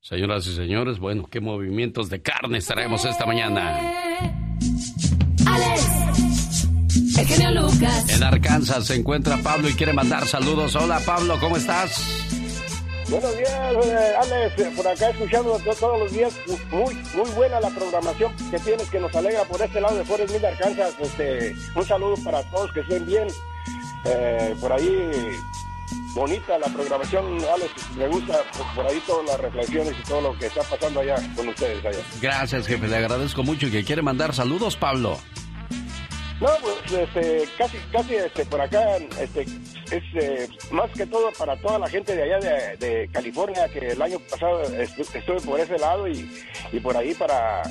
Señoras y señores, bueno, qué movimientos de carne estaremos esta mañana. Alex, el genio Lucas. En Arkansas se encuentra Pablo y quiere mandar saludos. Hola Pablo, ¿cómo estás? Buenos días, eh, Alex. Eh, por acá escuchando todos los días. Muy muy buena la programación que tienes, que nos alegra por este lado de Forest Mill, Arkansas. Este, un saludo para todos, que estén bien. Eh, por ahí, bonita la programación, Alex. Me gusta por ahí todas las reflexiones y todo lo que está pasando allá con ustedes allá. Gracias, jefe. Le agradezco mucho y que quiere mandar saludos, Pablo. No, pues este, casi, casi este, por acá este, es eh, más que todo para toda la gente de allá de, California, que el año pasado estuve por ese lado y, por ahí para,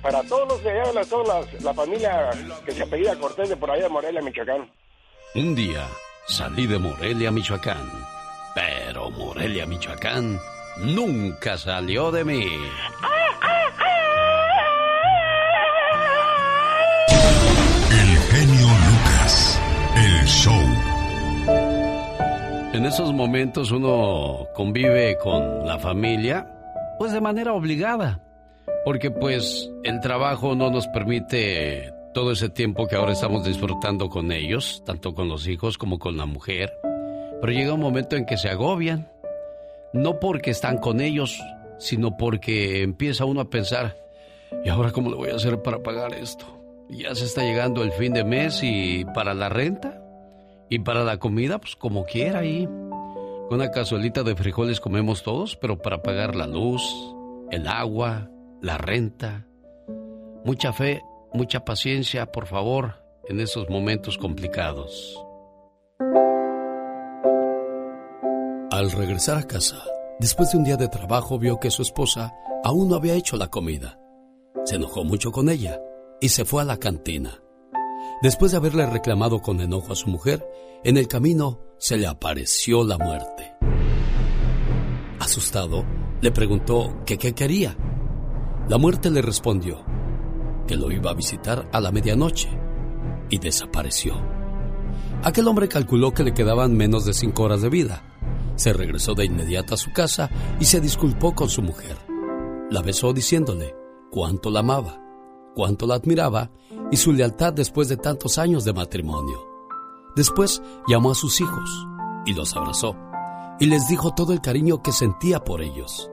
para todos los de allá, toda la, la familia que se apellida Cortés de por allá de Morelia, Michoacán. Un día salí de Morelia, Michoacán, pero Morelia, Michoacán nunca salió de mí. el show. En esos momentos uno convive con la familia, pues de manera obligada, porque pues el trabajo no nos permite todo ese tiempo que ahora estamos disfrutando con ellos, tanto con los hijos como con la mujer. Pero llega un momento en que se agobian, no porque están con ellos, sino porque empieza uno a pensar, ¿y ahora cómo le voy a hacer para pagar esto? Ya se está llegando el fin de mes y para la renta y para la comida, pues como quiera ahí. Con una cazuelita de frijoles comemos todos, pero para pagar la luz, el agua, la renta. Mucha fe, mucha paciencia, por favor, en esos momentos complicados. Al regresar a casa, después de un día de trabajo, vio que su esposa aún no había hecho la comida. Se enojó mucho con ella y se fue a la cantina. Después de haberle reclamado con enojo a su mujer, en el camino se le apareció la muerte. Asustado, le preguntó qué quería. La muerte le respondió que lo iba a visitar a la medianoche y desapareció. Aquel hombre calculó que le quedaban menos de cinco horas de vida. Se regresó de inmediato a su casa y se disculpó con su mujer. La besó diciéndole cuánto la amaba cuánto la admiraba y su lealtad después de tantos años de matrimonio. Después llamó a sus hijos y los abrazó y les dijo todo el cariño que sentía por ellos.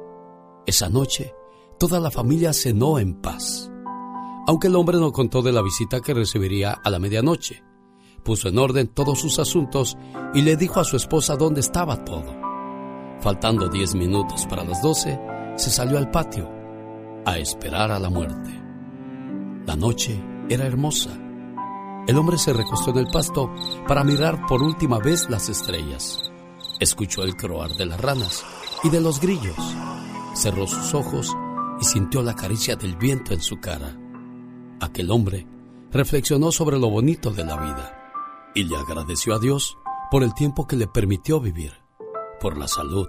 Esa noche, toda la familia cenó en paz. Aunque el hombre no contó de la visita que recibiría a la medianoche, puso en orden todos sus asuntos y le dijo a su esposa dónde estaba todo. Faltando diez minutos para las doce, se salió al patio a esperar a la muerte. La noche era hermosa. El hombre se recostó en el pasto para mirar por última vez las estrellas. Escuchó el croar de las ranas y de los grillos. Cerró sus ojos y sintió la caricia del viento en su cara. Aquel hombre reflexionó sobre lo bonito de la vida y le agradeció a Dios por el tiempo que le permitió vivir, por la salud,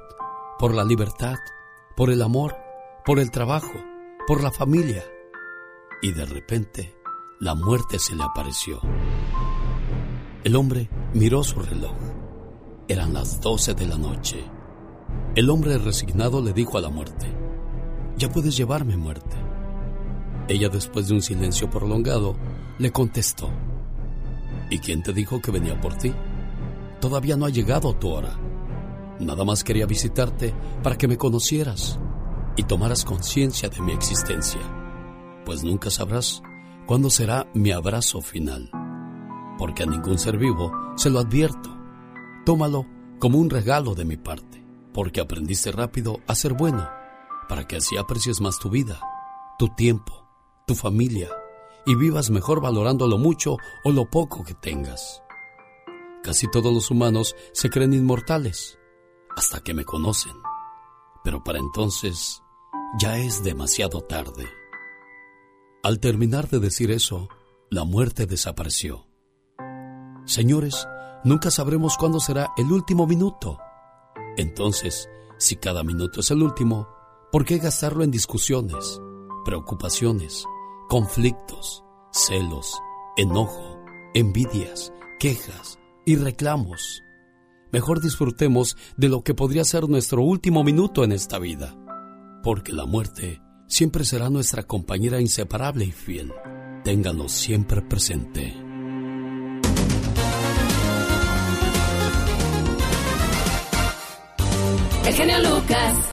por la libertad, por el amor, por el trabajo, por la familia y de repente la muerte se le apareció. El hombre miró su reloj. Eran las doce de la noche. El hombre resignado le dijo a la muerte, ya puedes llevarme muerte. Ella después de un silencio prolongado le contestó, ¿y quién te dijo que venía por ti? Todavía no ha llegado tu hora. Nada más quería visitarte para que me conocieras y tomaras conciencia de mi existencia pues nunca sabrás cuándo será mi abrazo final. Porque a ningún ser vivo se lo advierto. Tómalo como un regalo de mi parte, porque aprendiste rápido a ser bueno, para que así aprecies más tu vida, tu tiempo, tu familia, y vivas mejor valorando lo mucho o lo poco que tengas. Casi todos los humanos se creen inmortales, hasta que me conocen, pero para entonces ya es demasiado tarde. Al terminar de decir eso, la muerte desapareció. Señores, nunca sabremos cuándo será el último minuto. Entonces, si cada minuto es el último, ¿por qué gastarlo en discusiones, preocupaciones, conflictos, celos, enojo, envidias, quejas y reclamos? mejor disfrutemos de lo que podría ser nuestro último minuto en esta vida, porque la muerte siempre será nuestra compañera inseparable y fiel. Ténganlo siempre presente. El genio Lucas.